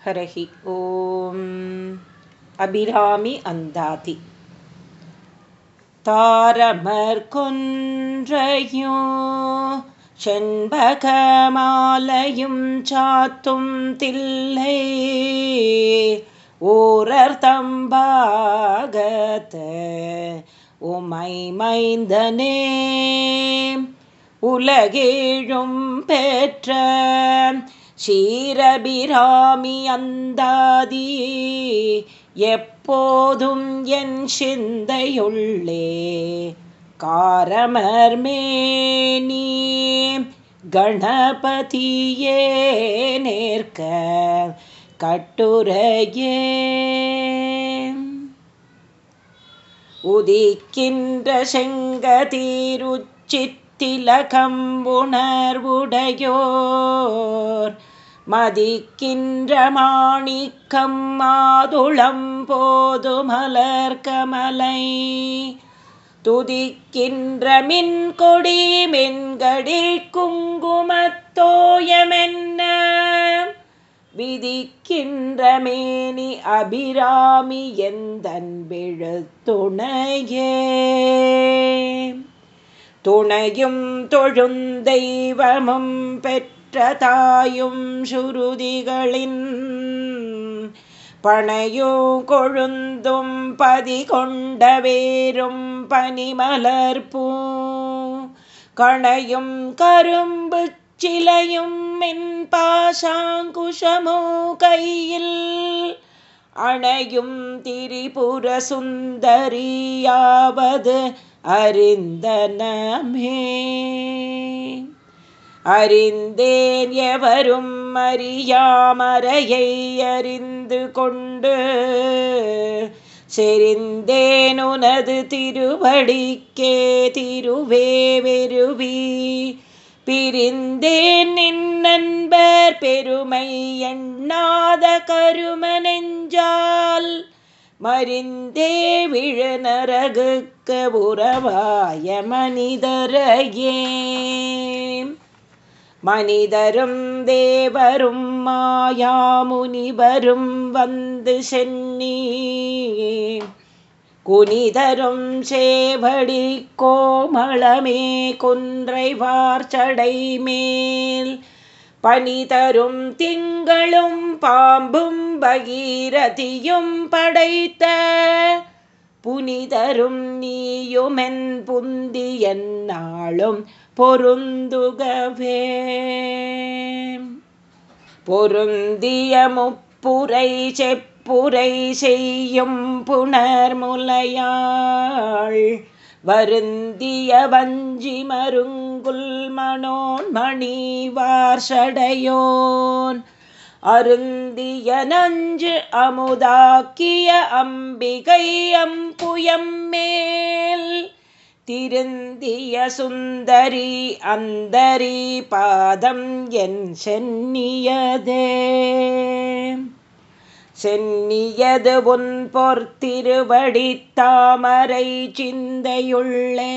हरहि ॐ अभिरामि अन्दाति तारमर्कुन्द्रयो செண்பகமாலையும் சாத்தும் தில்லை ஊரர்த்தம்பாகத்த உமை மைந்தனே உலகேழும் பெற்ற சீரபிராமி அந்தாதி எப்போதும் என் சிந்தையுள்ளே. காரமர்மேனி கணபதியே நேர்க்க கட்டுரையே. உதிக்கின்ற செங்கதீருச்சித் திலகம் உணர்வுடையோர். மதிக்கின்ற மாணிக்கம் மாதுளம் போது மலர் கமலை. துதிக்கின்ற மின் கொடி மென்கடில் குங்குமத்தோயமென்ன. விதிக்கின்ற மேனி அபிராமி எந்தன் விழுத்துணையே துணையும் தொழுந்தெய்வமும் பெற்ற தாயும் சுருதிகளின் பனையோ கொழுந்தும் பதி கொண்ட வேரும் பனிமலர்பூ கணையும் கரும்பு சிலையும் மின் பாசாங்குஷமோ கையில் அணையும் திரிபுர சுந்தரியாவது அறிந்தனமே. அறிந்தேன் எவரும் அறியாமறையை அறிந்து கொண்டு செறிந்தேன் உனது திருவடிக்கே திருவே வெறுவி. பிரிந்தேன் நின் நண்பர் பெருமை எண்ணாத கரும நெஞ்சால் மறிந்தே விழ நரகுக்கு உறவாய மனிதரையே. மனிதரும் தேவரும் மாயாமுனிவரும் வந்து சென்னி. குனிதரும் சேவடி கோமளமே குன்றை வார்ச்சடை மேல் பனிதரும் திங்களும் பாம்பும் பகீரதியும் படைத்த புனிதரும் நீயுமென் புந்தி என்னாலும் பொருந்துகவே. பொருந்திய முப்புரை செப்புரை செய்யும் புனர்முலையாள் வருந்திய வஞ்சி மருங்குல் மனோன் மணிவார்ஷடையோன் அருந்திய நஞ்சு அமுதாக்கிய அம்பிகை அம்புயம் மேல். திருந்திய சுந்தரி அந்தரி பாதம் என் சென்னியதே. சென்னியது உன் பொற்திருவடி தாமரை சிந்தையுள்ளே.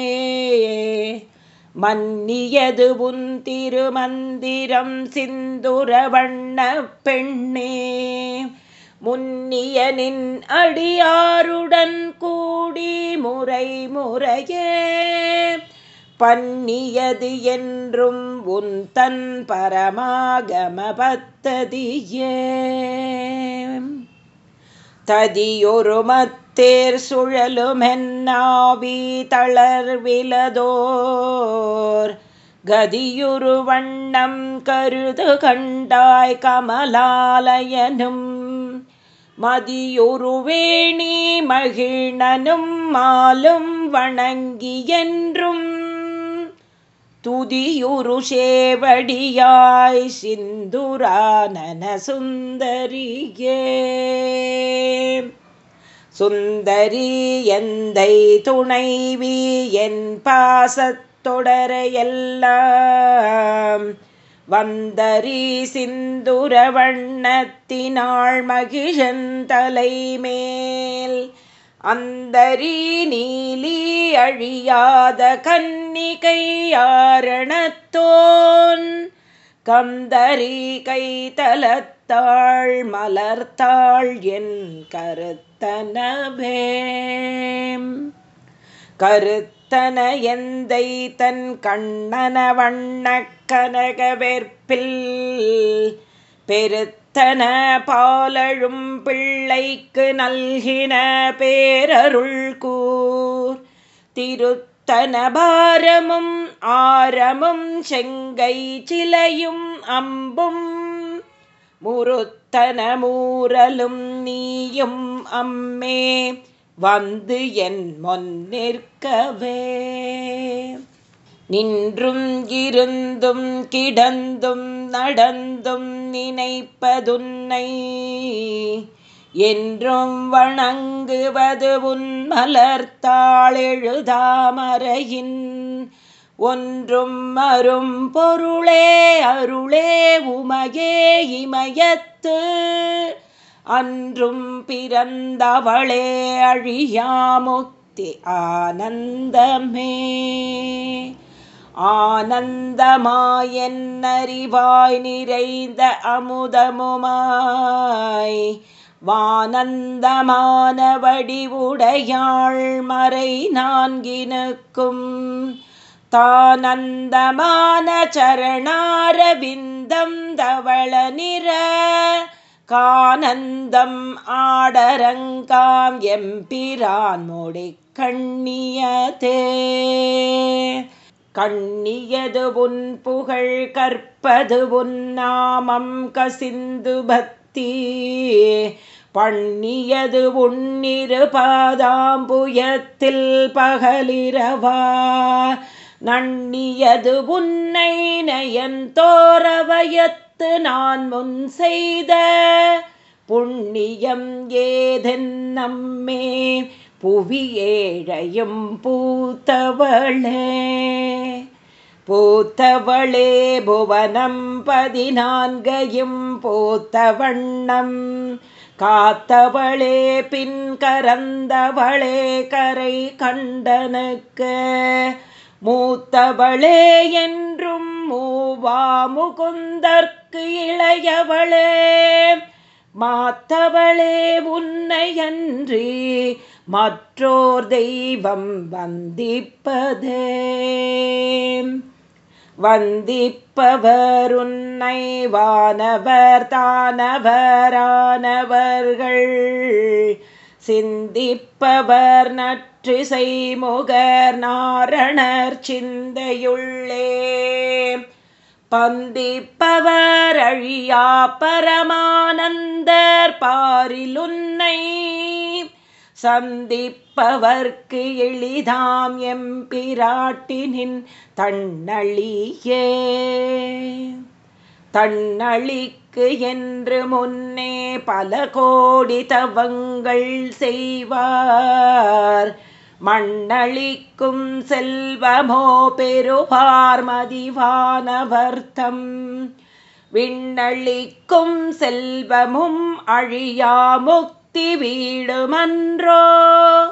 மன்னியது உன் திருமந்திரம் சிந்துர வண்ண பெண்ணே. முன்னியனின் அடியாருடன் கூடி முறை முறையே. பன்னியது என்றும் உன் தன் பரமாகம பத்ததியே ததியொரு மத்தேர் சுழலுமென்னாவி தளர்விலதோர் கதியுரு வண்ணம் கருது கண்டாய் கமலாலயனும். மதியுருவேணி மகிழனும் மாலும் வணங்கி என்றும் துதியுருஷேவடியாய் சிந்துரானன சுந்தரியே. சுந்தரி எந்தை துணைவி என் பாசத்தொடர எல்லாம் வந்தரி சிந்துர வண்ணத்தினாள் மகிழன் தலைமேல். அந்தரி நீலி அழியாத கண் கன்னிகையாரணத்தோன் கந்தரி கைதலத்தாள் மலர்த்தாள் என் கருத்தனபேம் கருத்தன எந்தை தன் கண்ணன வண்ண கனகவேற்பில் பெருத்தன பாலழும் பிள்ளைக்கு நல்கின பேரருள் கூர் திருத்தன பாரமும் ஆரமும் செங்கை சிலையும் அம்பும். முருத்தனமூரலும் நீயும் அம்மே வந்து என் முன் நிற்கவே. நின்றும் இருந்தும் கிடந்தும் நடந்தும் நினைப்பதுன்னை என்றும் வணங்குவது உன்மலர்த்தாளெழுதாமரையின் ஒன்றும் அரும் பொருளே அருளே உமையே இமயத்து. அன்றும் பிறந்தவளே அழியாமுக்தி ஆனந்தமே. ஆனந்தமாயன்னறிவாய் நிறைந்த அமுதமுமாய். வானந்தமான வடிவுடையாள் மறை நான்கினுக்கும். தானந்தமான சரணாரவிந்தம் தவள நிற கானந்தம் ஆடரங்காம் எம்பிரான் மொழி கண்ணியதே. கண்ணியது உன் புகழ் கற்பது உன் நாமம் கசிந்து பத் பக்தி பண்ணியது உன்னிரு பாதாம்புயத்தில் பகலிரவா. நன்னியது உன்னை நயன் தோரவயத்து நான் முன் செய்த. புண்ணியம் ஏதென் நம்மே புவியேழையும் பூத்தவளே. பூத்தவளே புவனம் பதினான்கையும் பூத்த வண்ணம் காத்தவளே பின் கரந்தவளே கரை கண்டனுக்கு. மூத்தவளே என்றும் மூவா முகுந்தற்கு இளையவளே. மாத்தவளே உன்னையன்றி மற்றோர் தெய்வம் வந்திப்பதே. வந்திப்பவர் உன்னை வானவர் தானவரானவர்கள். சிந்திப்பவர் நற்றிசை முகர் நாரணர் சிந்தையுள்ளே. பந்திப்பவர் அழியா பரமானந்தர் பாரிலுன்னை சந்திப்பவர்க்கு எளிதாம் எம்பிராட்டினின் தன்னழியே. தன்னழிக்கு என்று முன்னே பல கோடி தவங்கள் செய்வார். மண்ணளிக்கும் செல்வமோ பெறுவார் மதிவானவர்த்தம். விண்ணளிக்கும் செல்வமும் அழியாமுக் பக்தி வீடுமன்றோ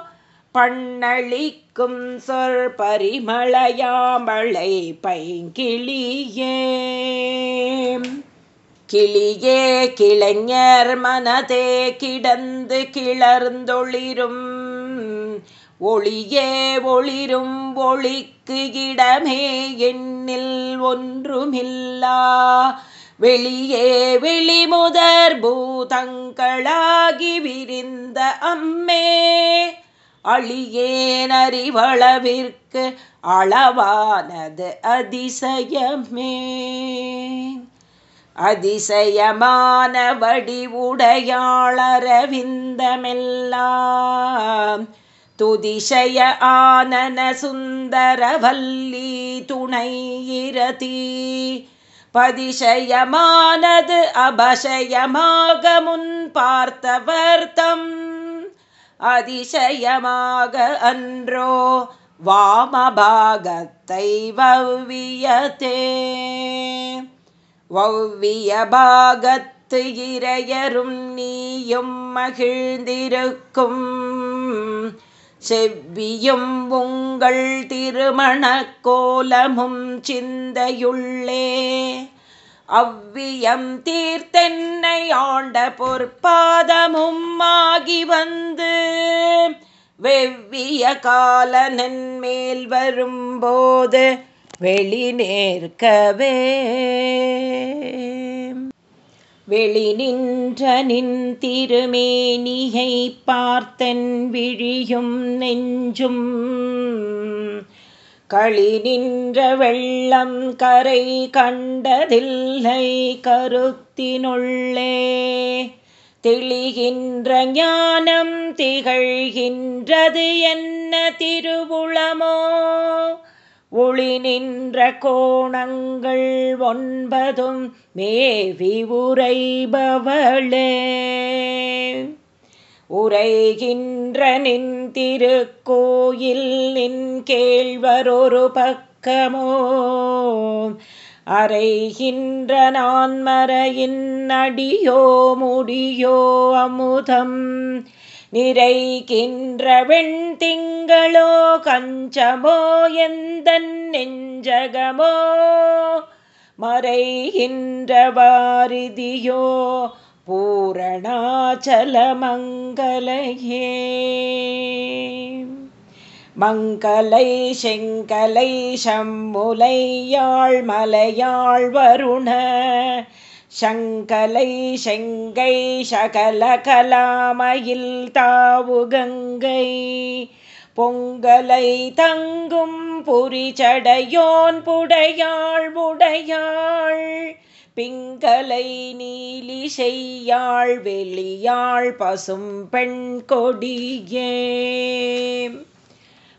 பண்ணளிக்கும் சொற் பரிமளையாமளை பைங்கிளியே. கிளியே கிளைஞர் மனதே கிடந்து கிளர்ந்தொளிரும். ஒளியே ஒளிரும் ஒளிக்கு இடமே எண்ணில் ஒன்றுமில்லா. வெளியே வெளிமுதற் பூதங்களாகி விரிந்த அம்மே அழியேன் அறிவளவிற்கு அளவானது அதிசயமே. அதிசயமான வடிவுடையாளரவிந்தமெல்லாம் துதிசய ஆனன சுந்தரவல்லி துணையிரதி பதிஷயமானது அபஷயமாக முன் பார்த்தவர்த்தம் அதிசயமாக அன்றோ வாமபாகத்தை வவ்வியதே. வவ்விய பாகத்து இரையரும் நீயும் மகிழ்ந்திருக்கும். செவ்வியும் உங்கள் திருமண கோலமும் சிந்தையுள்ளே. அவ்வியம் தீர்த்தென்னை ஆண்ட பொற்பாதமும் ஆகி வந்து வெவ்விய காலனன் மேல் வரும்போது வெளி நேர்க்கவே. வெளி நின்ற நின் திருமேனியை பார்த்தன் விழியும் நெஞ்சும். களி நின்ற வெள்ளம் கரை கண்டதில்லை கருத்தினுள்ளே. தெளிகின்ற ஞானம் திகழ்கின்றது என்ன திருவுளமோ? ஒளி நின்ற கோணங்கள் ஒன்பதும் மேவி உரைபவளே உரைகின்ற நின் திருக்கோயில் நின் கேழ்வரொரு பக்கமோ. அறைகின்ற நான் மறையின் அடியோ முடியோ அமுதம் நிறைகின்ற வெண்திங்களோ கஞ்சமோ எந்த நெஞ்சகமோ? மறைகின்ற வாரிதியோ பூரணாச்சலமங்கலையே. மங்கலை செங்கலை சம்முலையாள் மலையாள் வருண சங்கலை செங்கை சகல கலாமையில் தாவு கங்கை பொங்கலை தங்கும் புரிச்சடையோன் புடையாள் உடையாள். பிங்கலை நீலி செய்யாள் வெளியாள் பசும் பெண் கொடியே.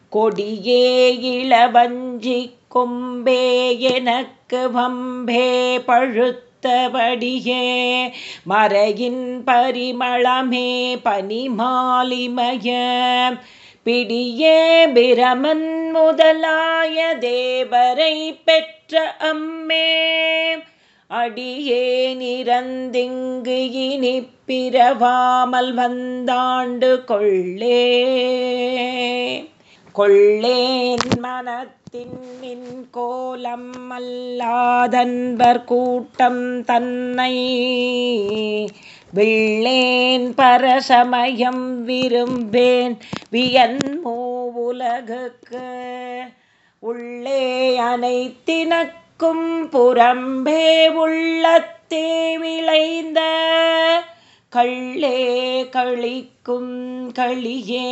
கொடியே இளவஞ்சி கொம்பே எனக்கு வம்பே பழுத்த பழுத்தபடியே மறையின் பரிமளமே பனிமாலிமய. பிடியே பிரமன் முதலாய தேவரை பெற்ற அம்மே. அடியே நிறந்திங்கு இனி பிறவாமல் வந்தாண்டு கொள்ளே. கொள்ளேன் மனத் மனத்தின் கோலம் அல்லாதன்பர் கூட்டம் தன்னை விள்ளேன் பரசமயம் விரும்பேன் வியன்மோ உலகுக்கு உள்ளே அனைத்தினக்கும் புறம்பே உள்ளத்தே விளைந்த கள்ளே கழிக்கும் களியே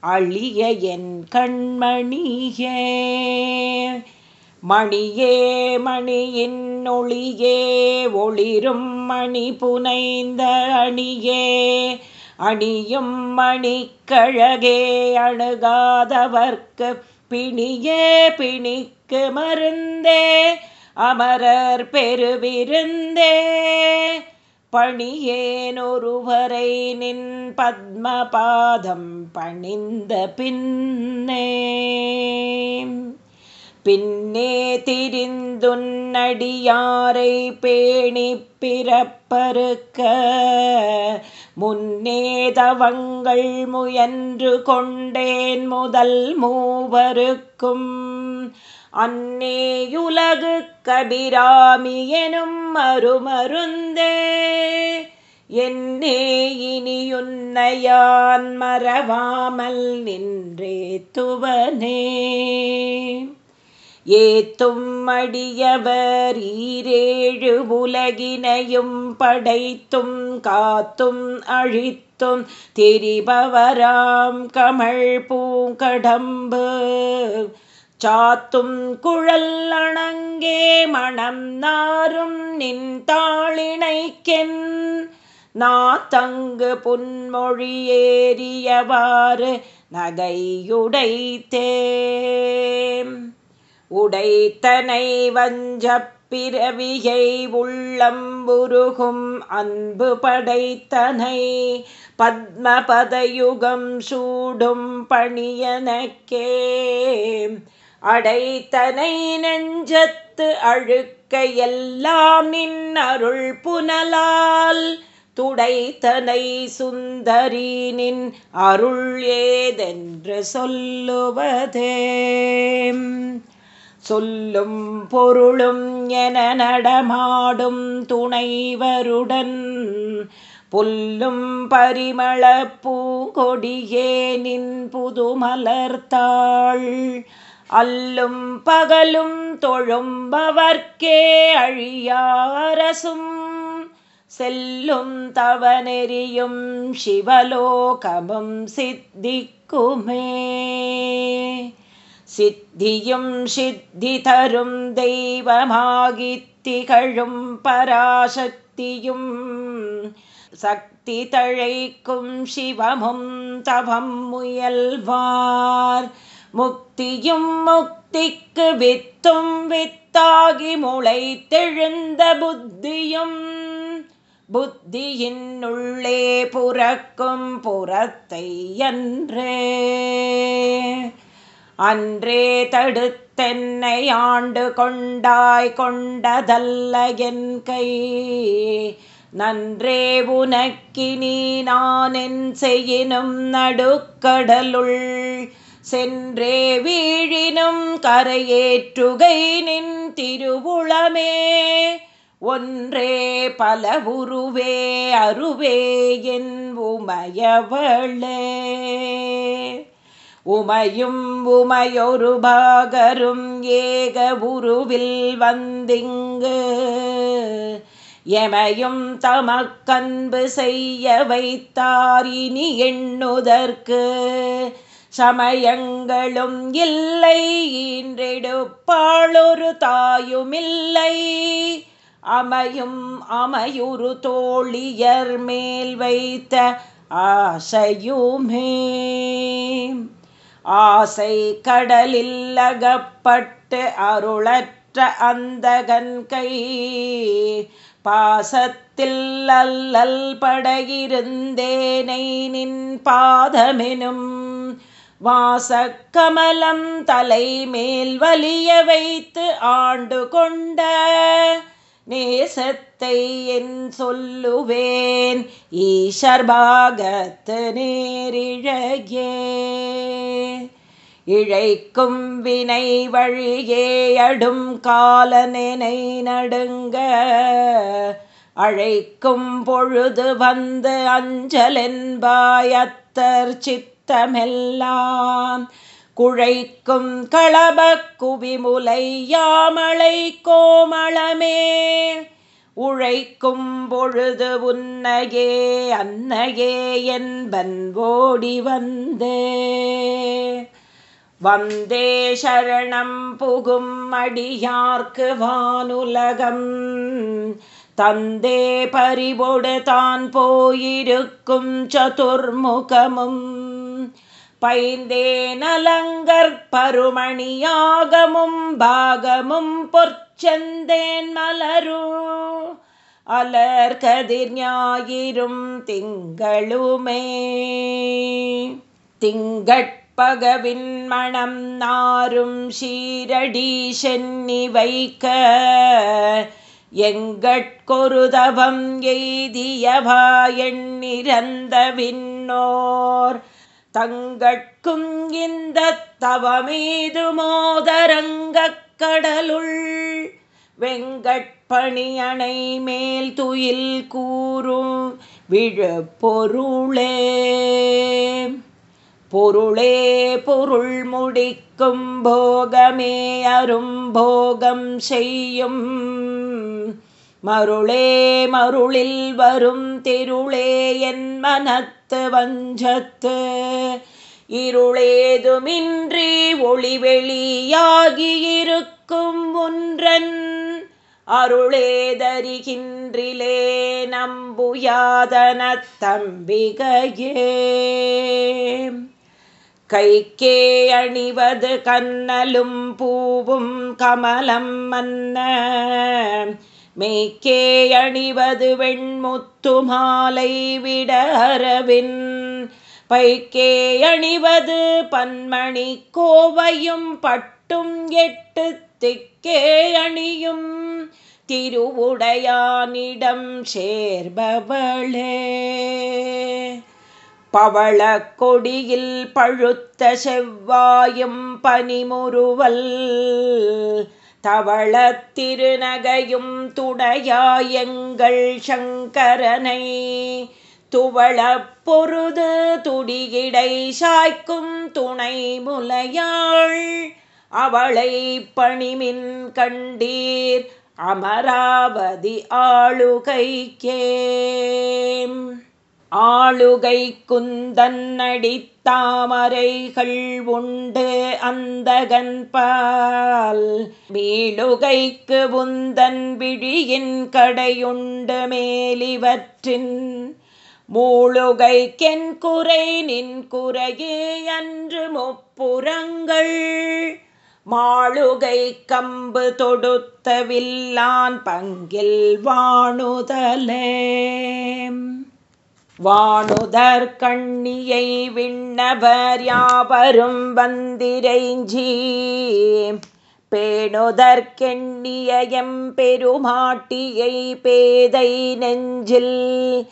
அழிய என் கண்மணியே. மணியே மணியின் ஒளியே ஒளிரும் மணி புனைந்த அணியே. அணியும் மணிக்கழகே அணுகாதவர்க்கு பிணியே பிணிக்கு மருந்தே. அமரர் பெருவிருந்தே. பணியேனொருவரை நின் பத்மபாதம் பணிந்த பின்னே. பின்னே திரிந்துன்னடியாரை பேணி பிறப்பருக்க முன்னே தவங்கள் முயன்று கொண்டேன் முதல் மூவருக்கும். அன்னேயுலகு கபிராமி எனும் மறுமருந்தே. என்னே இனியுன்னையான் மறவாமல் நின்றே துவனே. ஏத்தும் அடியவர் ஈரேழு உலகினையும் படைத்தும் காத்தும் அழித்தும் திரிபவராம் கமழ் பூங்கடம்பு சாத்தும் குழல் அணங்கே மணம் நாரும் நின் தாளினைக்கென் நாத்தங்கு புன்மொழி ஏறியவாறு நகையுடைத்தேம் உடைத்தனை வஞ்சப் பிறவியை உள்ளம்புருகும் அன்பு படைத்தனை. பத்மபதயுகம் சூடும் பணியனக்கே. அடைத்தனை நெஞ்சத்து அழுக்க எல்லாம் நின் அருள் புனலால் துடைத்தனை சுந்தரீனின் அருள் ஏதென்று சொல்லுவதே. சொல்லும் பொருளும் என நடமாடும் துணைவருடன் புல்லும் பரிமள பூங்கொடியே நின் புதுமலர்த்தாள். அல்லும் பகலும் தொழும்பவர்க்கே அழியாரசும். செல்லும் தவநெறியும் சிவலோகமும் சித்திக்குமே. சித்தியும் சித்தி தரும் தெய்வமாகி திகழும் பராசக்தியும். சக்தி தழைக்கும் சிவமும் தவம் முயல்வார். முக்தியும் முக்திக்கு வித்தும் வித்தாகி முளைத்தெழுந்த புத்தியும். புத்தியின் உள்ளே புறக்கும் புறத்தை அன்றே. அன்றே தடுத்தென்னை ஆண்டு கொண்டாய் கொண்டதல்ல என் கை. நன்றே உனக்கினி நான் என் செய்யினும் நடுக்கடலுள். சென்றே வீழினும் கரையேற்றுகை நின் திருவுளமே. ஒன்றே பல உருவே அருவே என் உமையவளே. உமையும் உமையொரு பாகரும் ஏக உருவில் வந்திங்கு. எமையும் தமக்கன்பு செய்ய வைத்தாரினி எண்ணுதற்கு. சமயங்களும் இல்லை ஈன்றெடுப்பாளொரு தாயுமில்லை. அமையும் அமையுறு தோழியர் மேல் வைத்த ஆசையுமே. ஆசை கடலில் அகப்பட்டு அருளற்ற அந்தகன் கை. பாசத்தில் அல்லல் படையிருந்தேனை நின் பாதமெனும் வாசக்கமலம் தலை மேல் வலிய வைத்து ஆண்டு கொண்ட நேசத்தை என் சொல்லுவேன் ஈஷர் பாகத்து நேரிழகே. இழைக்கும் வினை வழியே அடும் காலனை நடுங்க அழைக்கும் பொழுது வந்து அஞ்சலென்பாயத்தர் சித்தமெல்லாம் குழைக்கும் களப குவிமுலை யாமலை கோமளமே. உழைக்கும் பொழுது உன்னையே அன்னையே என்பன் ஓடி வந்தே. வந்தே சரணம் புகும் அடியார்க்கு வானுலகம். தந்தே பறிபொடு தான் போயிருக்கும் சதுர்முகமும். பைந்தே பருமணியாகமும் பாகமும் பொற்சந்தேன் மலரு. அலர் கதிர் ஞாயிரும் திங்களுமே. திங்கட்பகவின் மணம் நாரும் சீரடி சென்னி வைக்க எங்கட்கொருதவம் எய்தியவா எண்ணிறந்த விண்ணோர். தங்கட்கும் இந்த தவமீது மோதரங்கக் கடலுள். வெங்கட்பணியணை மேல் துயில் கூறும் விழு பொருளே பொருளே பொருள் முடிக்கும் போகமே அரும் போகம் செய்யும். மருளே மருளில் வரும் திருளே என் மனத்து வஞ்சத்து. இருளேதுமின்றி ஒளிவெளியாகியிருக்கும் ஒன்றன் அருளேதறிகின்றிலே நம்புயாதன தம்பிகையே. கைக்கே அணிவது கண்ணலும் பூவும் கமலம் மன்ன மெய்க்கே அணிவது வெண்முத்து மாலை விட அரவின் பைக்கே அணிவது பன்மணி கோவையும் பட்டும் எட்டு திக்கே அணியும். திருவுடையானிடம் சேர்பவளே. பவள கொடியில் பழுத்த செவ்வாயும் பனிமுறுவல். தவளத்திருநகையும் துடையாயங்கள் சங்கரனை. துவளப்பொருது துடியிடை சாய்க்கும் துணை முலையாள். அவளை பணிமின் கண்டீர் அமராவதி ஆளுகைக்கே. ஆளுகை குந்தன் அடித்தாமரைகள் உண்டு அந்தகன்பால் வீழுகைக்கு மீளுகைக்கு உந்தன் விழியின் கடையுண்டு மேலிவற்றின். மூளுகைக்கென் குறை நின் குறையே அன்று முப்புறங்கள். மாளுகை கம்பு தொடுத்த வில்லான் பங்கில் வாணுதலே வானுதர் கண்ணியை விண்ணவர் யாவரும் வந்திரைஞ்சி. பேணுதற்கெண்ணிய எம்பெருமாட்டியை பேதை நெஞ்சில்.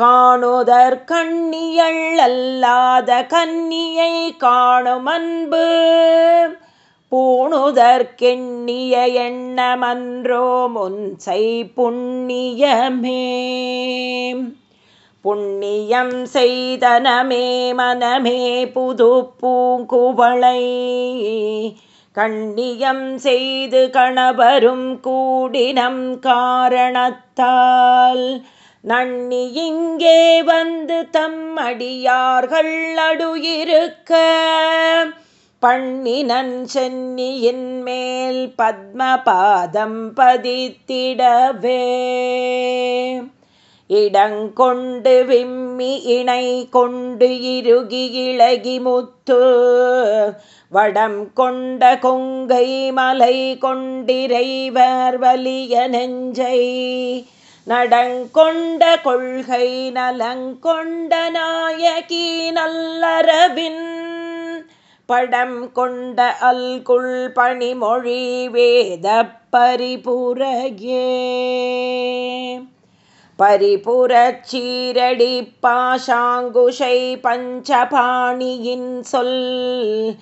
காணுதற் கண்ணியள் அல்லாத கன்னியை காணும் அன்பு. பூணுதற்கெண்ணிய எண்ணமன்றோ முன்சை புண்ணியமே. புண்ணியம் செய்தனமே மனமே புது பூங்குவளை. கண்ணியம் செய்து கணவரும் கூடினம் காரணத்தால் நன்னி இங்கே வந்து தம் அடியார்கள் அடுயிருக்க. பண்ணினன் சென்னியின் மேல் பத்மபாதம் பதித்திடவே. இடங்கொண்டு விம்மி இணை கொண்டு இறுகி இழகி முத்து வடம் கொண்ட கொங்கை மலை கொண்டிரைவர் வலிய நெஞ்சை நடங்கொண்ட கொள்கை நலங்கொண்ட நாயகி நல்லரபின் படம் கொண்ட அல்குள் பணிமொழி வேத பரிபுரகே பரிபுரச்சீரடி பாஷாங்குஷை பஞ்சபாணியின் சொல்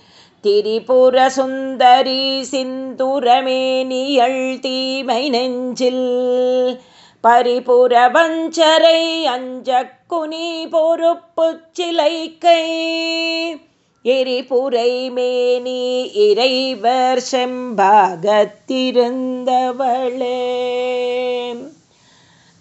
திரிபுர சுந்தரி சிந்துரமேனியள் தீமை நெஞ்சில் பரிபுர வஞ்சரை அஞ்சக்குனி பொறுப்பு சிலைக்கை எரிபுரை மேனி இறைவர் செம்பாகத்திருந்தவளே.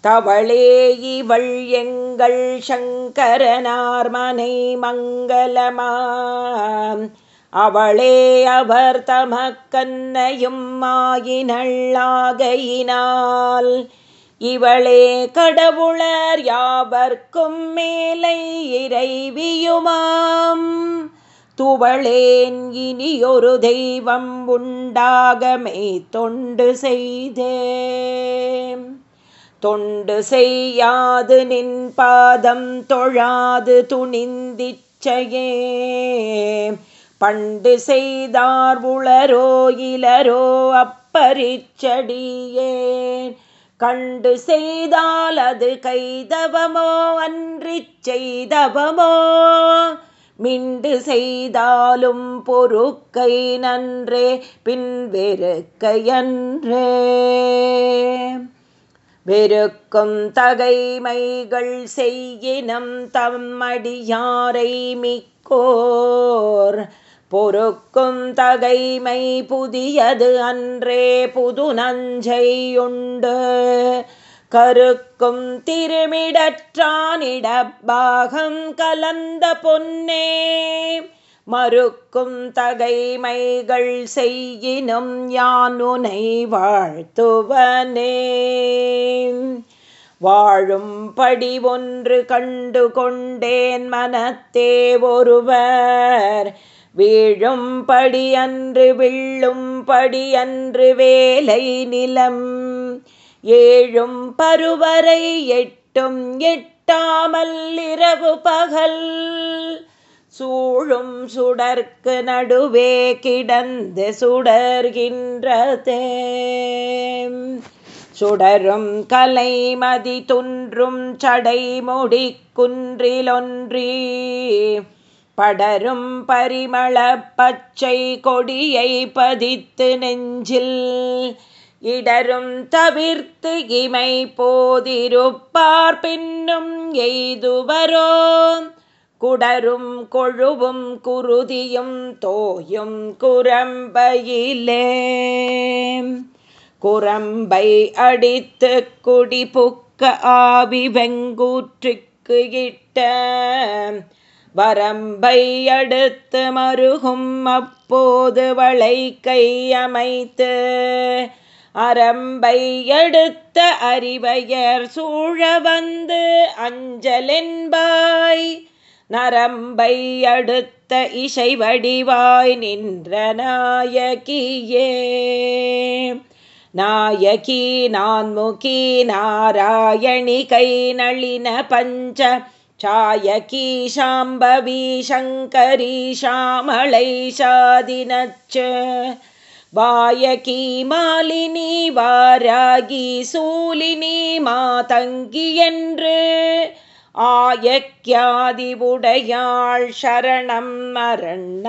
தவளே இவள் எங்கள் சங்கரனார்மனை மங்களமாம். அவளே அவர் தமக்கன்னையும் மாயினள்ளாகையினால் இவளே கடவுளர் யாவர்க்கும் மேலை இறைவியுமாம். துவளேன் இனியொரு தெய்வம் உண்டாகமே தொண்டு செய்தேன் தொண்டு செய்யாது நின் பாதம் தொழாது துணிந்திச்சையே. பண்டு செய்தார் உளரோ இளரோ அப்பரிச்சடியேன். கண்டு செய்தால் அது கைதவமோ அன்றி செய்தவமோ. மிண்டு செய்தாலும் பொறுக்கை நன்றே பின்வெறுக்கையன்றே வெறுக்கும் தகைமைகள் செய்யினம் தம்மடியாரை மிக்கோர். பொறுக்கும் தகைமை புதியது அன்றே புது நஞ்சையுண்டு கருக்கும் திருமிடற்றானிடப்பாகம் கலந்த பொன்னே. மறுக்கும் தகைமைகள் செய்யினும் யானுனை வாழ்த்துவனே. வாழும்படி ஒன்று கண்டு கொண்டேன் மனத்தே ஒருவர். வீழும்படி அன்று விள்ளும்படி அன்று வேலை நிலம். ஏழும் பருவரை எட்டும் எட்டாமல் இரவு பகல். சூழும் சுடற்கு நடுவே கிடந்து சுடர்கின்றதே. சுடரும் கலைமதி துன்றும் சடைமுடி குன்றிலொன்றி. படரும் பரிமள பச்சை கொடியை பதித்து நெஞ்சில். இடரும் தவிர்த்து இமை போதிருப்பார் பின்னும் எய்துவரோ. குடரும் கொழுவும் குருதியும் தோயும் குரம்பையிலே. குரம்பை அடித்து குடிபுக்க ஆவி வெங்கூற்றுக்கு இட்ட வரம்பை அடுத்து மருகும் அப்போது வளை கையமைத்து அரம்பை எடுத்த அறிவையர் சூழ வந்து அஞ்சலென்பாய் நரம்பை அடுத்த இசை வடிவாய் நின்ற நாயகியே. நாயகி நான்முகி நாராயணி கை நளின பஞ்ச சாயகி சாம்பவி சங்கரி சாமளை சாதினச்சு வாயகி மாலினி வாராகி சூலினி மாதங்கி என்று ஆயக்கியாதிவுடையாள் சரணம் அரண்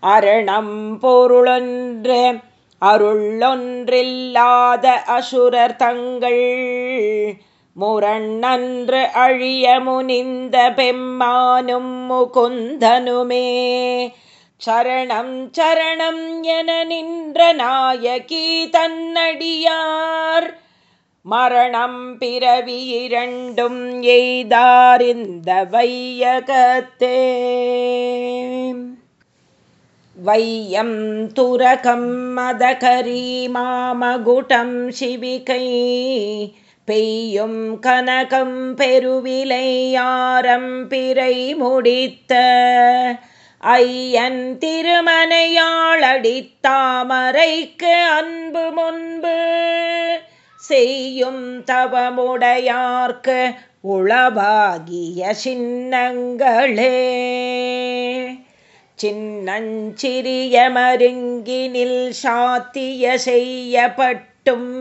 அரணம் பொருளொன்று அருளொன்றில்லாத அசுரர் தங்கள் முரண்ணன்று அழிய முனிந்த பெம்மானும் முகுந்தனுமே. சரணம் சரணம் என நின்ற நாயகி தன்னடியார் மரணம் பிறவி இரண்டும் எய்தாரிந்த வையகத்தே வையம் துரகம் மதகரி மாமகுடம் சிவிகை பெய்யும் கனகம் பெருவிலையாரம் பிறை முடித்த. ஐயன் திருமனையாளடித்தாமரைக்கு அன்பு முன்பு செய்யும் தவமுடையார்க்கு உளவாகிய சின்னங்களே. சின்னஞ்சிறிய மருங்கினில் சாத்திய செய்யப்பட்டும்.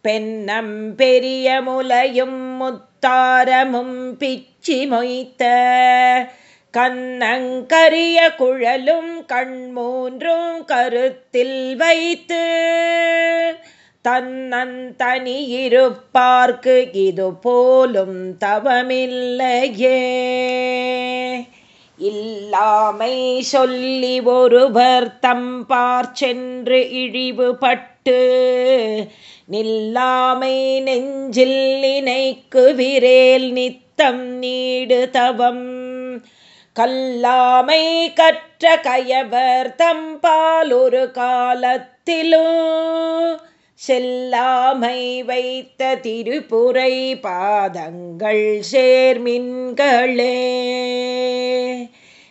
பெண்ணம் பெரிய முலையும் முத்தாரமும் பிச்சி மொய்த்த கண்ணங்கரிய குழலும் கண்மூன்றும் கருத்தில் வைத்து தன்னந்தனியிருப்பார்க்கு இது போலும் தவமில்லையே. இல்லாமை சொல்லி ஒருவர் தம்பார் சென்று இழிவுபட்டு நில்லாமை நெஞ்சில் நினைக்கு விரேல் நித்தம் நீடு தவம். கல்லாமை கற்ற கயவர் தம்பால் ஒரு காலத்திலும் செல்லாமை வைத்த திருப்புரை பாதங்கள் சேர்மின்களே.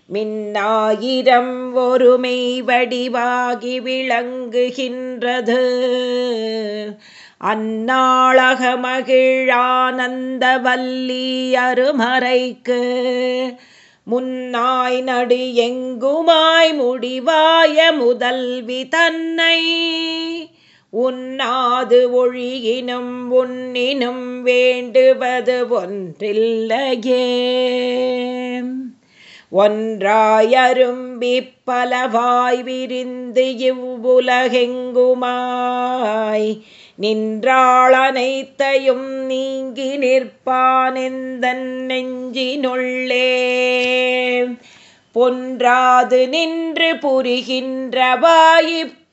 மின்னாயிரம் ஒருமை வடிவாகி விளங்குகின்றது. அந்நாளக மகிழானந்த வல்லி அருமறைக்கு. முன்னாய் நடு எங்குமாய் முடிவாய முதல்வி தன்னை. உன்னாது ஒழியினும் உன்னினும் வேண்டுவது ஒன்றில்லையே. ஒன்றாயரும்பி பலவாய் விரிந்து இவ்வுலகெங்குமாய்? நின்றாளனைத்தையும் நீங்கி நிற்பானெந்தன் நெஞ்சினுள்ளே? பொன்றாது நின்று புரிகின்ற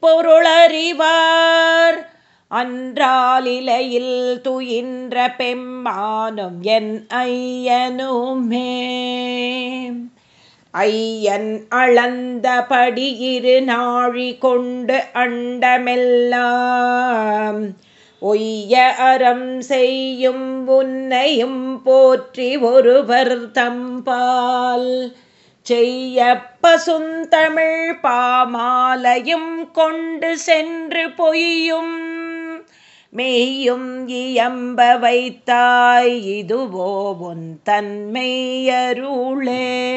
வாயிப்பொருளறிவார் அன்றாலிலையில் துயின்ற பெம்மானும் என் ஐயனுமே. ஐயன் அளந்தபடி இரு நாழி கொண்டு அண்டமெல்லாம். ஒய்ய அறம் செய்யும் உன்னையும் போற்றி ஒருவர் தம்பால். செய்ய பசுந்தமிழ் பாமாலையும் கொண்டு சென்று பொய்யும். மெய்யும் இயம்ப வைத்தாய் இதுவோ உன் தன்மையருளே.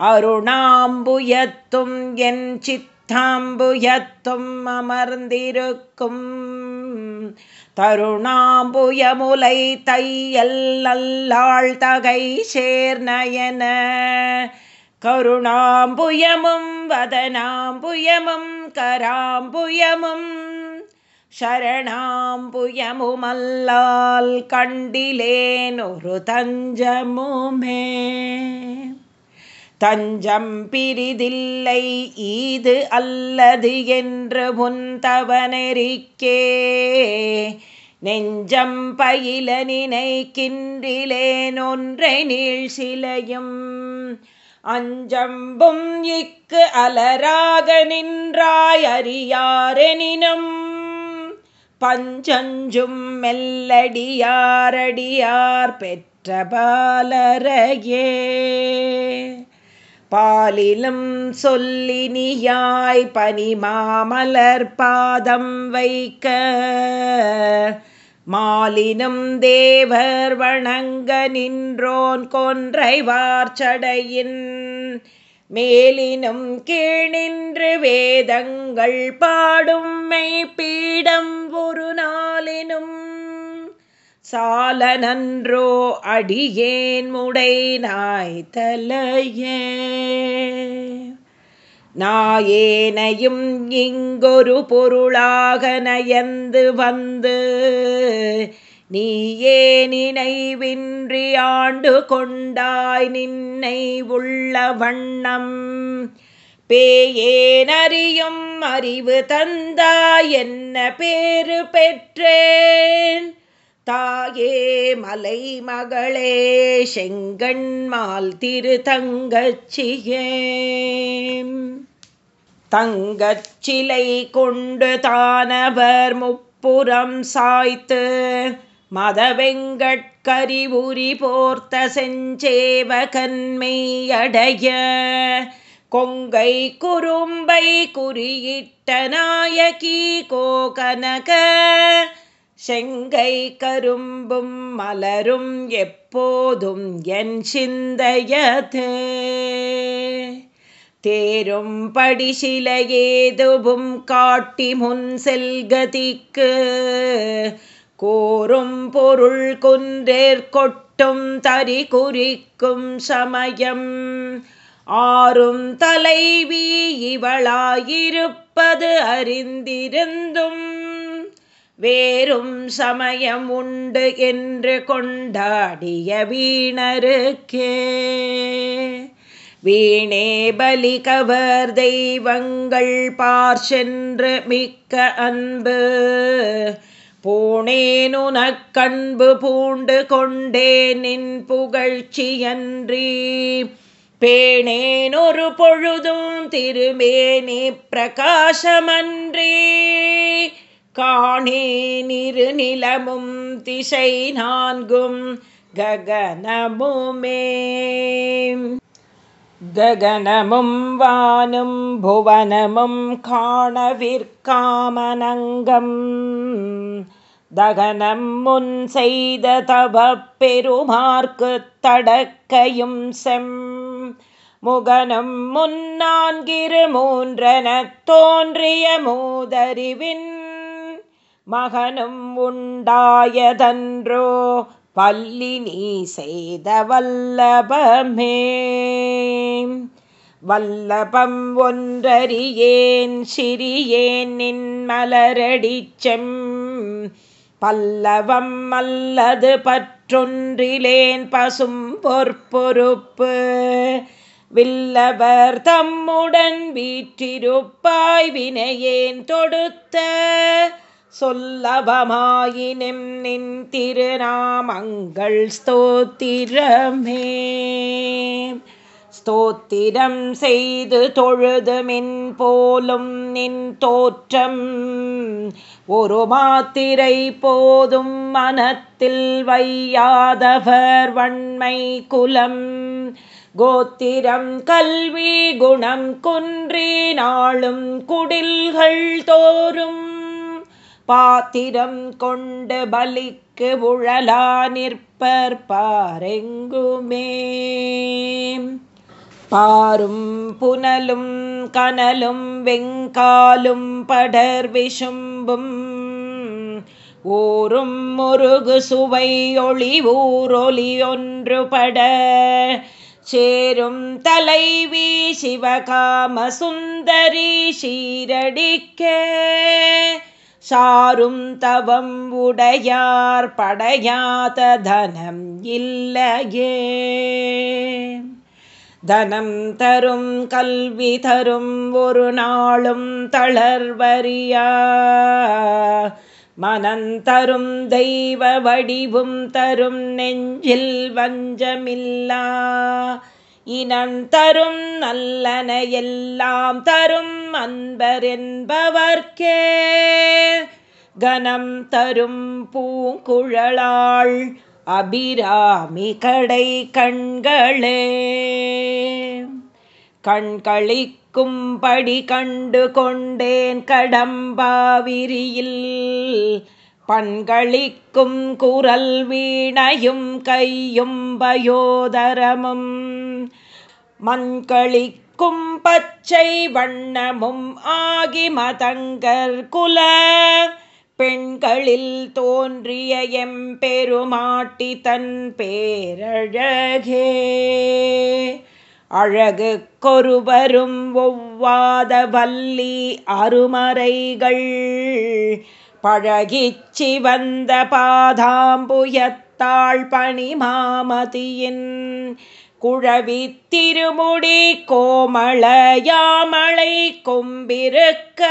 அருணாம்புயத்தும் என் சித்தாம்புயத்தும் அமர்ந்திருக்கும். தருணாம்புயமுலை தையல் நல்லாள் தகை சேர்நயன கருணாம்புயமும் வதனாம்புயமும் கராம்புயமும் சரணாம்புயமுமல்லால் கண்டிலேன் ஒரு தஞ்சமுமே. தஞ்சம் பிரிதில்லை ஈது அல்லது என்று முன்தவனெறிக்கே நெஞ்சம் பயில நினைக்கின்றிலேன் ஒன்றை நீள் சிலையும். அஞ்சம்பும் இக்கு அலராக நின்றாய் அறியாரெனினும். பஞ்சஞ்சும் மெல்லடியாரடியார் பெற்ற பாலரையே பாலிலும் சொல்லினியாய் பனிமாமலர் பாதம் வைக்க. மாலினும் தேவர் வணங்க நின்றோன் கொன்றை வார்ச்சடையின். மேலினும் கீழின்று வேதங்கள் பாடும் மெய்ப்பீடம் ஒரு நாளினும். சால நன்றோ அடியேன் முடை நாய் தலையே நாயேனையும் இங்கொரு பொருளாக நயந்து வந்து நீயே நினைவின்றி ஆண்டு கொண்டாய் நின்னை உள்ள வண்ணம். பேயேனறியும் அறிவு தந்தாய் என்ன பேறு பெற்றேன்? தாயே மலை மகளே செங்கண்மால் திரு தங்கச்சியே. தங்கச்சிலை கொண்டு தானவர் முப்புறம் சாய்த்து மதவெங்கட்கரிபுரி போர்த்த செஞ்சேவகன்மையடைய கொங்கை குறும்பை குறியிட்ட நாயகி கோகனக செங்கை கரும்பும் மலரும் எப்போதும் என் சிந்தையதே. தேரும் படி ஏதுவும் காட்டி முன் செல்கதிக்கு. கோரும் பொருள் குன்றேற் கொட்டும் தரி குறிக்கும் சமயம். ஆறும் தலைவி இவளாயிருப்பது அறிந்திருந்தும் வேறும் சமயம் உண்டு என்று கொண்டாடிய வீணருக்கே. வீணே பலி கவர் தெய்வங்கள் பார் சென்று மிக்க அன்பு. போனேனுனக்கண்பு பூண்டு கொண்டே நின் புகழ்ச்சியன்றி பேணேனொரு பொழுதும் திருமேனி பிரகாசமன்றே. காணேனிரு நிலமும் திசை நான்கும் ககனமுமே. ககனமும் வானும் புவனமும் காணவிற்காமனங்கம். தகனம் முன் செய்த தவ பெருமார்க்கு தடக்கையும் செம். முகனும் முன்னான்கிரு மூன்றன தோன்றிய மூதறிவின் மகனும் உண்டாயதன்றோ பல்லி நீ செய்த வல்லபமே. வல்லபம் ஒன்றறியேன் சிறியேன் நின் மலரடிச்செம் பல்லவம் அல்லது பற்றொன்றிலேன் பசும் பொற்பொறுப்பு. வில்லவர் தம்முடன் வீற்றிருப்பாய் வினையேன் தொடுத்த சொல்லபமாயினும் நின் திருநாமங்கள் ஸ்தோத்திரமே. ஸ்தோத்திரம் செய்து தொழுது மின் போலும் நின் தோற்றம். ஒரு மாத்திரை போதும் மனத்தில் வையாதவர் வன்மை குலம். கோத்திரம் கல்வி குணம் குன்றி நாளும் குடில்கள் தோறும். பாத்திரம் கொண்டு பலிக்கு உழலா நிற்பர் பாரெங்குமே. பாரும் புனலும் கனலும் வெங்காலும் படர் விசும்பும். ஊரும் முருகு சுவை ஒளி ஊரொலி ஒன்றுபட சேரும் தலைவி சிவகாம சுந்தரி சீரடிக்கே. சாரும் தவம் உடையார் படையாத தனம் இல்லையே. தனம் தரும் கல்வி தரும் ஒரு நாளும் தளர்வரியா மனந்தரும் தெய்வ வடிவும் தரும் நெஞ்சில் வஞ்சமில்லா. இனம் தரும் நல்லன எல்லாம் தரும் அன்பர் என்பவர்க்கே. கனம் தரும் பூங்குழலாள் அபிராமி கடை கண்களே. கண்களிக்கும்படி கண்டு கொண்டேன் கடம்பாவிரியில் பண்களிக்கும் குரல் வீணையும் கையும் பயோதரமும் மண்களிக்கும் பச்சை வண்ணமும் ஆகி மதங்கர் குல. பெண்களில் தோன்றிய எம்பெருமாட்டி தன் பேரழகே. அழகு கொருவரும் ஒவ்வாத வல்லி அருமறைகள். பழகிச்சி வந்த பாதாம்புயத்தாள் பணி மாமதியின் குழவி திருமுடி கோமளையாமலை கொம்பிருக்க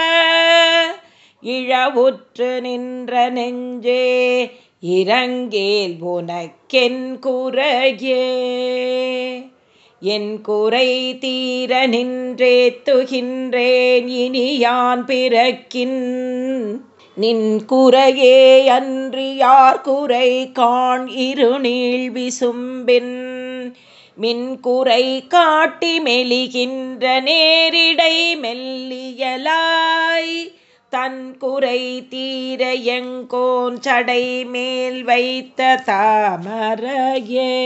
இழவுற்று நின்ற நெஞ்சே இறங்கேல் உனக்கென் குறையே. என் குறை தீர நின்றேத்துகின்றேன் இனி யான் பிறக்கின் நின் குறையே அன்றி யார் குறை காண் இருநீள் விசும்பின். மின்குறை காட்டி மெலிகின்ற நேரிடை மெல்லியலாய். தன் குறை தீர எங்கோன் சடை மேல் வைத்த தாமரையே.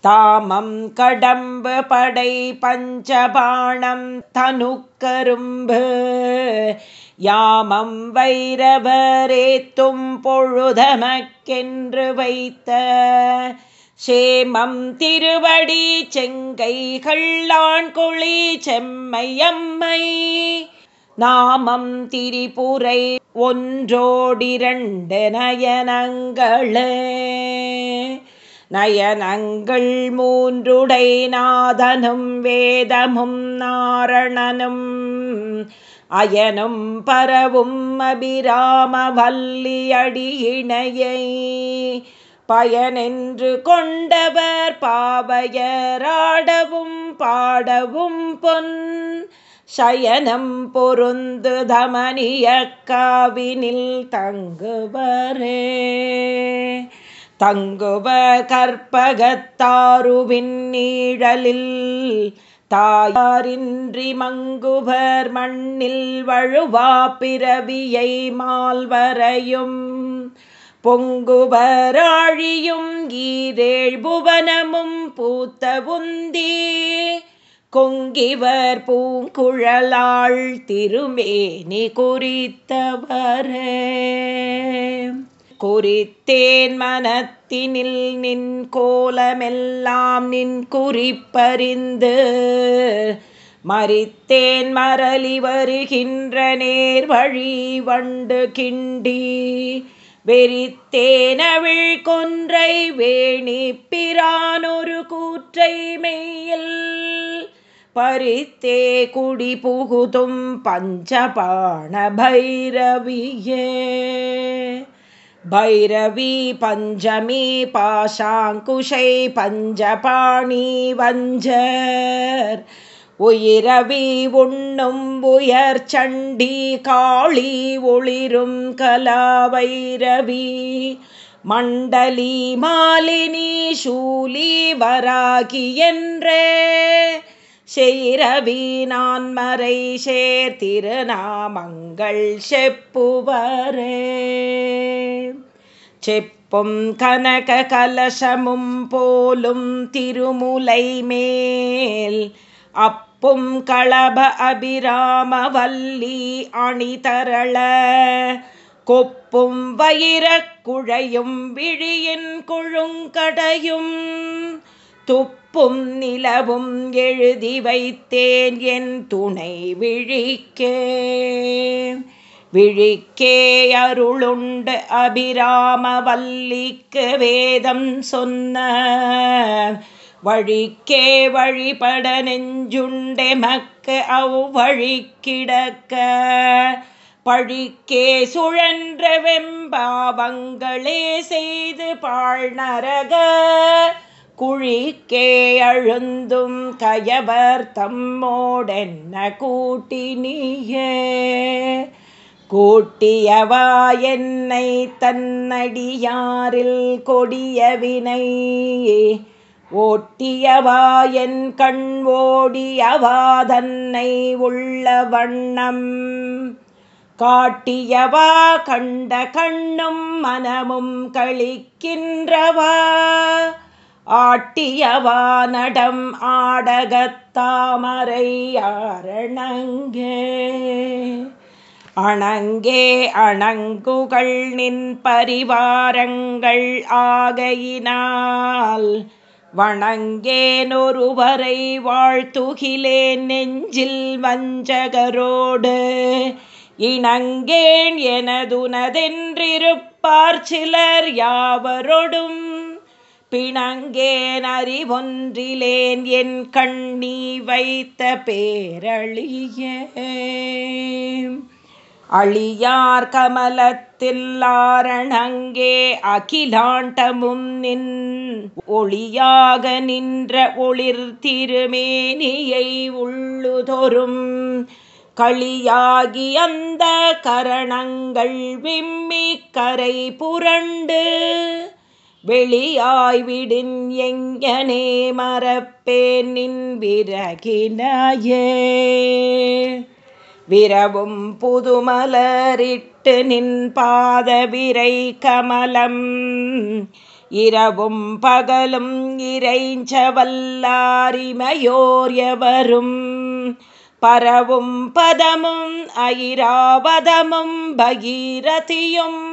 தாமம் கடம்பு படை பஞ்சபாணம் தனுக்கரும்பு. யாமம் வைரவரேத்தும் பொழுதமக்கென்று வைத்த சேமம் திருவடி செங்கைகள்ளான் குழி செம்மையம்மை. நாமம் திரிபுரை ஒன்றோடிரண்டு நயனங்களே. நயனங்கள் மூன்றுடை நாதனும் வேதமும் நாரணனும். அயனும் பரவும் அபிராம வல்லியடியிணையை பயனென்று கொண்டவர் பாவையராடவும் பாடவும் பொன். சயனம் பொருந்து தமனிய காவினில் தங்குவரே. தங்குவ கற்பகத்தாருவின் நீழலில் தாயாரின்றி மங்குபர் மண்ணில் வழுவா பிறவியை மால்வரையும். பொங்குபராழியும் ஈரேழ் புவனமும் பூத்த உந்தி. கொங்கிவர் பூங்குழலாள் திருமேனி குறித்தவரே. குறித்தேன் மனத்தினில் நின் கோலமெல்லாம் நின் குறிப்பறிந்து. மறித்தேன் மரளி வருகின்ற நேர் வழி வண்டு கிண்டி. வெறித்தேனவிழ் கொன்றை வேணி பிரானொரு கூற்றை மெய்யில். பறித்தே குடி புகுதும் பஞ்சபாண பைரவியே. பைரவி பஞ்சமி பாஷாங்குஷை பஞ்சபாணி வஞ்சர். உயிரவி உண்ணும் உயர் சண்டி காளி ஒளிரும் கலாவைரவி. மண்டலி மாலினி சூலி வராகி என்றே. செய்ரவி மறை சேர் திருநாமங்கள் செப்புவரே. செப்பும் கனக கலசமும் போலும் திருமுலை மேல் அப்பும் களப அபிராம வல்லி அணிதரள கொப்பும் வைரக் குழையும் விழியின் குழுங்கடையும் துப்பும் நிலவும் எழுதி வைத்தேன் என் துணை விழிக்கே. விழிக்கே அருளுண்டு அபிராம வல்லிக்கு வேதம் சொன்ன. வழிக்கே வழிபட நெஞ்சுண்டே மக்க அவ்வழி கிடக்க பழிக்கே சுழன்ற வெம்பாவங்களே செய்து பாழ்நரக. குழிக்கே அழுந்தும் கயவர் தம்மோடென்ன கூட்டினியே? கூட்டியவா என்னை தன்னடியாரில் கொடியவினை ஓட்டியவா என் கண் ஓடியவா தன்னை உள்ள வண்ணம்? காட்டியவா கண்ட கண்ணும் மனமும் கழிக்கின்றவா? ஆட்டியவானடம் ஆடகத்தாமரை ஆரணங்கே அணங்கே அணங்குகள் நின் பரிவாரங்கள் ஆகையினால் வணங்கேனொருவரை வாழ்த்துகிலேன் நெஞ்சில் வஞ்சகரோடு. இணங்கேன் எனதுனதென்றிருப்பார் சிலர் யாவரொடும் பிணங்கேன் அறிவொன்றிலேன் என் கண்ணி வைத்த பேரழிய. அழியார் கமலத்தில் ஆரணங்கே அகிலாண்டமும் நின் ஒளியாக நின்ற ஒளிர் திருமேனியை உள்ளுதொரும் களியாகி அந்த கரணங்கள் விம்மி கரை புரண்டு வெளியாய் விடின் எங்கனே மறப்பேன் நின் விரகினாயே விரவும் புதுமலரிட்டு நின் பாத விரை கமலம். இரவும் பகலும் இறைஞ்ச வல்லாரிமையோர் எவரும்? பரவும் பதமும் ஐராவதமும் பகீரதியும்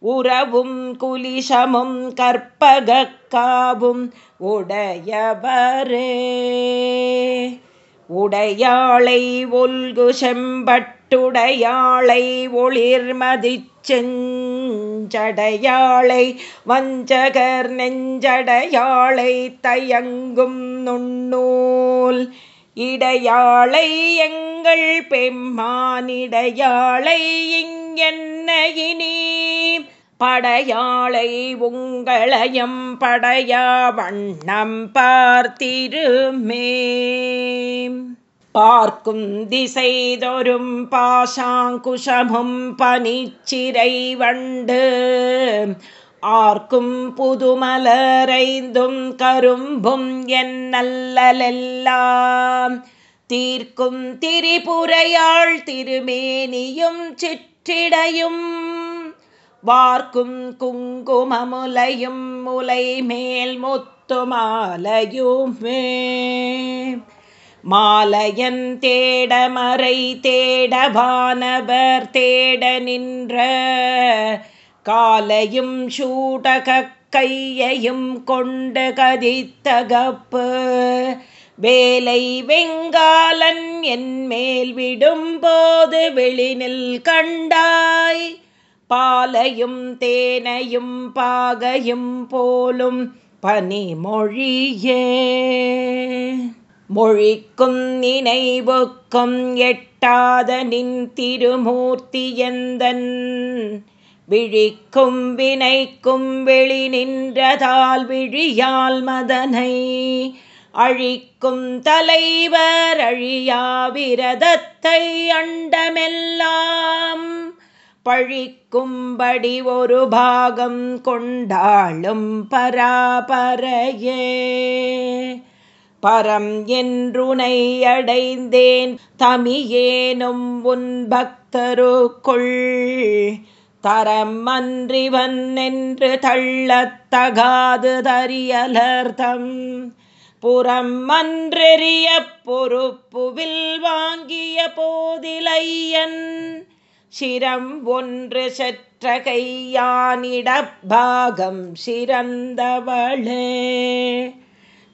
உறவும் குலிஷமும் கற்பகாவும் உடையவரே. உடையாளை ஒல்கு செம்பட்டுடையாளை ஒளிர்மதி செஞ்சடையாளை வஞ்சகர் நெஞ்சடையாளை தயங்கும் நுண்ணூல் இடையாளை எங்கள் பெம்மானிடையாளை இங்கென்ன இனி? படையாளை உங்களையும் படையா வண்ணம் பார்த்திருமே. பார்க்கும் திசைதொரும் பாசாங்குஷமும் பனிச்சிறை வண்டு. ஆர்க்கும் புதுமலரைந்தும் கரும்பும் என் நல்லலெல்லாம். தீர்க்கும் திரிபுரையாள் திருமேனியும் சிற்றிடையும். வார்க்கும் குங்குமமுலையும் முலை மேல் முத்துமாலையுமே. மாலையன் தேடமறை தேடவானவர் தேட நின்ற காலையும் சூடக கையையும் கொண்டு கதித்தகப்பு. வேலை வெங்காலன் என் மேல் விடும்போது வெளினில் கண்டாய். பாலையும் தேனையும் பாகையும் போலும் பனிமொழியே. மொழிக்கும் நினைவுக்கும் எட்டாத நின் திருமூர்த்தி எந்தன்? விழிக்கும் வினைக்கும் வெளி நின்றதால் விழியால் மதனை. அழிக்கும் தலைவர் அழியாவிரதத்தை அண்டமெல்லாம். பழிக்கும்படி ஒரு பாகம் கொண்டாளும் பராபரையே. பரம் என்றுனை அடைந்தேன் தமியேனும் உன் பக்தருக்குள். தரம் அன்றிவன் என்று தள்ளத்தகாது தரியலர்த்தம். புறம் மன்றெறிய பொறுப்புவில் வாங்கிய போதிலையன். சிரம் ஒன்று செற்ற கையானிடப்பாகம் சிறந்தவளே.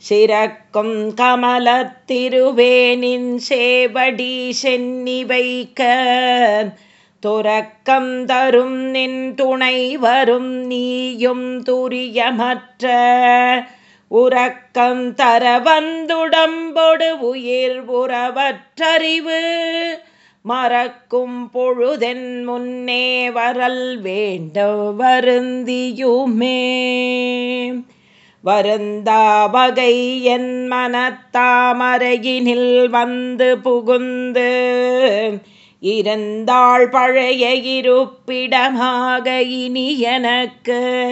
சிறக்கும் கமலத்திருவேனின் சேவடி சென்னி வைக்க துறக்கம் தரும் நின் துணை வரும் நீயும் துரியமற்ற. உறக்கம் தர வந்துடம்பொடு உயிர் உறவற்றறிவு. மறக்கும் பொழுதென் முன்னே வரல் வேண்ட வருந்தியுமே. வருந்தா வகை என் மனத்தாமரையினில் வந்து புகுந்து இருந்தாள் பழைய இருப்பிடமாக இனி எனக்கு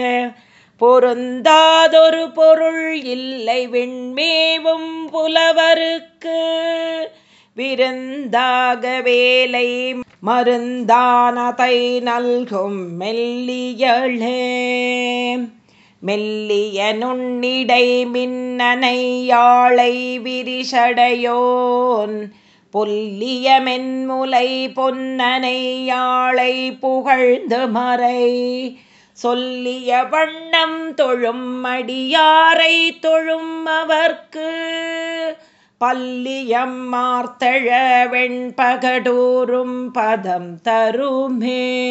பொருந்தாதொரு பொருள் இல்லை விண்மேவும் புலவருக்கு. விருந்தாக வேலை மருந்தானதை நல்கும் மெல்லியளே. மெல்லிய நுண்ணிடை மின்னனை யாழை விரிசடையோன். பொல்லியமென்முலை பொன்னனை யாழை புகழ்ந்து மறை. சொல்லிய வண்ணம் தொழும் அடியாரை தொழும் அவர்க்கு. பல்லியம் மார்த்தழ வெண்பகடூரும் பதம் தருமே.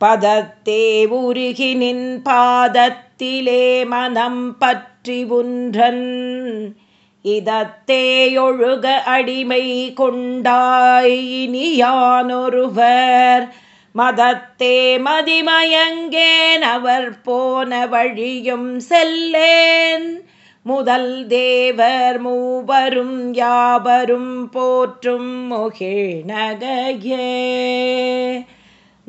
பதத்தே உருகினின் பாதத்திலே மனம் பற்றி உன்றன். இதத்தேயொழுக அடிமை கொண்டாயினியானொருவர் மதத்தே மதிமயங்கேன் அவர் போன வழியும் செல்லேன். முதல் தேவர் மூவரும் யாவரும் போற்றும் முகிழ் நகையே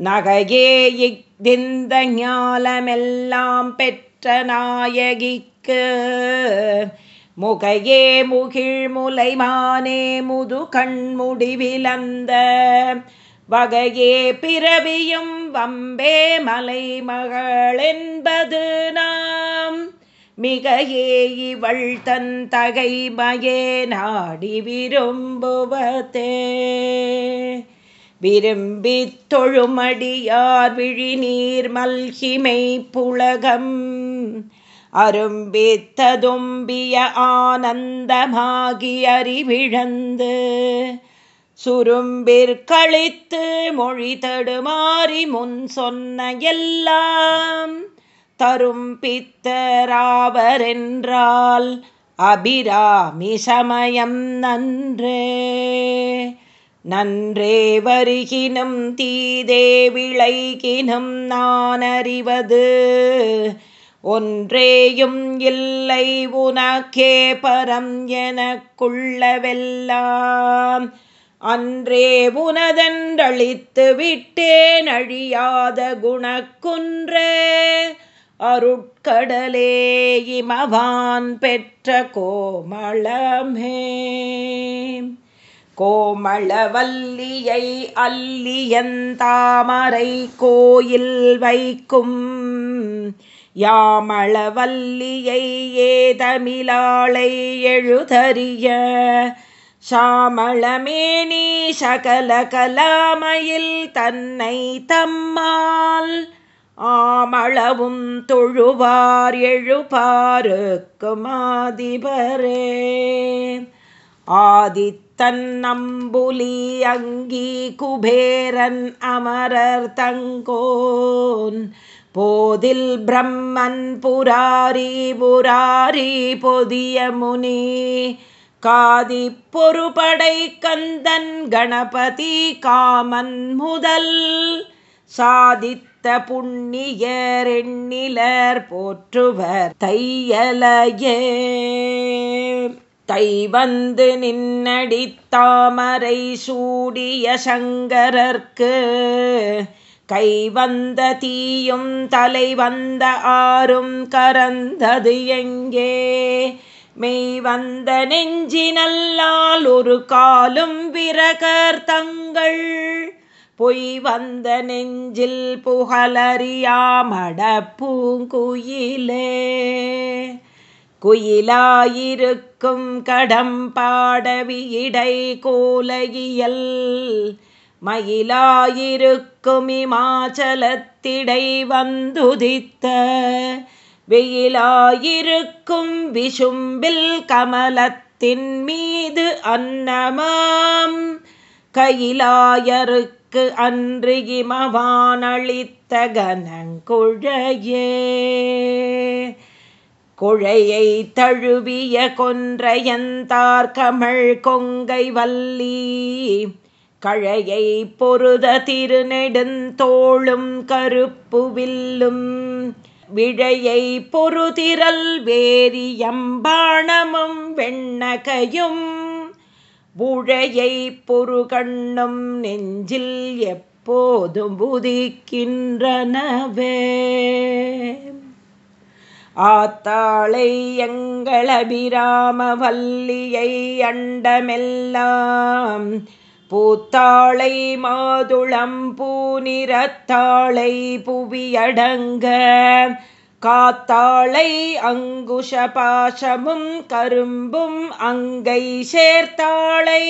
நகையே இக்திந்த ஞாலமெல்லாம் பெற்ற நாயகிக்கு முகையே முகிழ் முலைமானே முது கண்முடிவிலந்த வகையே பிறவியும் வம்பே மலை மகளென்பது நாம். மிகையே இவள் தன் தகைமையே நாடி விரும்புவதே. விரும்பித் தொழுமடியார் விழிநீர் மல்கிமை புலகம். அரும்பித்ததும்பிய ஆனந்தமாகி அறிவிழந்து சுரும்பிற்கழித்து மொழி தடுமாறி முன் சொன்ன எல்லாம் தரும் பித்தராவரென்றால் அபிராமி சமயம் நன்றே. நன்றே வருகினும் தீதே விளைகினும் நான் அறிவது ஒன்றேயும் இல்லை உனக்கே பரம் எனக்குள்ளவெல்லாம். அன்றே உனதென்றழித்து விட்டேன் அழியாத குணக்குன்றே. அருட்கடலே இமவான் பெற்ற கோமளமே. கோமளவல்லியை அல்லியந்தாமரை கோயில் வைக்கும். யாமளவல்லியை ஏதமிலாளை எழுதறிய சாமளமேனி சகல கலாமையில் தன்னை தம்மால் ஆமளவும் தொழுவார் எழுபாருக்கு மாதிபரே. ஆதித்தன் நம்புலி அங்கி குபேரன் அமரர் தங்கோன் போதில் பிரம்மன் புராரி புராரி பொதிய முனி. காதி பொறுபடை கந்தன் கணபதி காமன் முதல். சாதித்த புண்ணியர் எண்ணிலர் போற்றுவர் தையலையே. தை வந்து நின்னடித்தாமரை சூடிய சங்கரர்க்கு. கை வந்த தீயும் தலை வந்த ஆறும் கரந்தது எங்கே? மெய் வந்த நெஞ்சினல்லால் ஒரு காலும் விரகர் தங்கள். பொய் வந்த நெஞ்சில் புகழறியாமட பூங்குயிலே. குயிலாயிருக்கும் கடம் பாடவியடை கோலகியல் மயிலாயிருக்கும் இமாச்சலத்திடை வந்துதித்த வெயிலாயிருக்கும் விஷும்பில் கமலத்தின் மீது அன்னமாம். கையிலாயருக்கு அன்று இமவானளித்த கனங்குழையே. குழையை தழுவிய கொன்றையந்தார் கமழ் கொங்கை வல்லி. கழையை பொருத திருநெடுந்தோளும் கருப்பு வில்லும் விழையை பொறுதிரல் வேரியம்பாணமும் வெண்ணகையும் புழையை பொறுகண்ணும் நெஞ்சில் எப்போதும் புதிக்கின்றனவே ஆத்தாளை எங்கள் அபிராம வல்லியை அண்டமெல்லாம் பூத்தாளை மாதுளம் பூநிறத்தாளை புவியடங்க. காத்தாளை அங்குஷ பாசமும் கரும்பும் அங்கை சேர்த்தாளை.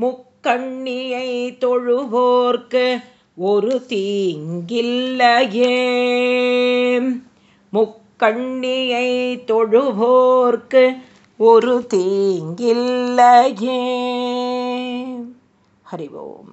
முக்கண்ணியை தொழுவோர்க்கு ஒரு தீங்கில்லையே. முக்கண்ணியை தொழுவோர்க்கு ஒரு தீங்கில்லையே. हरि ओम।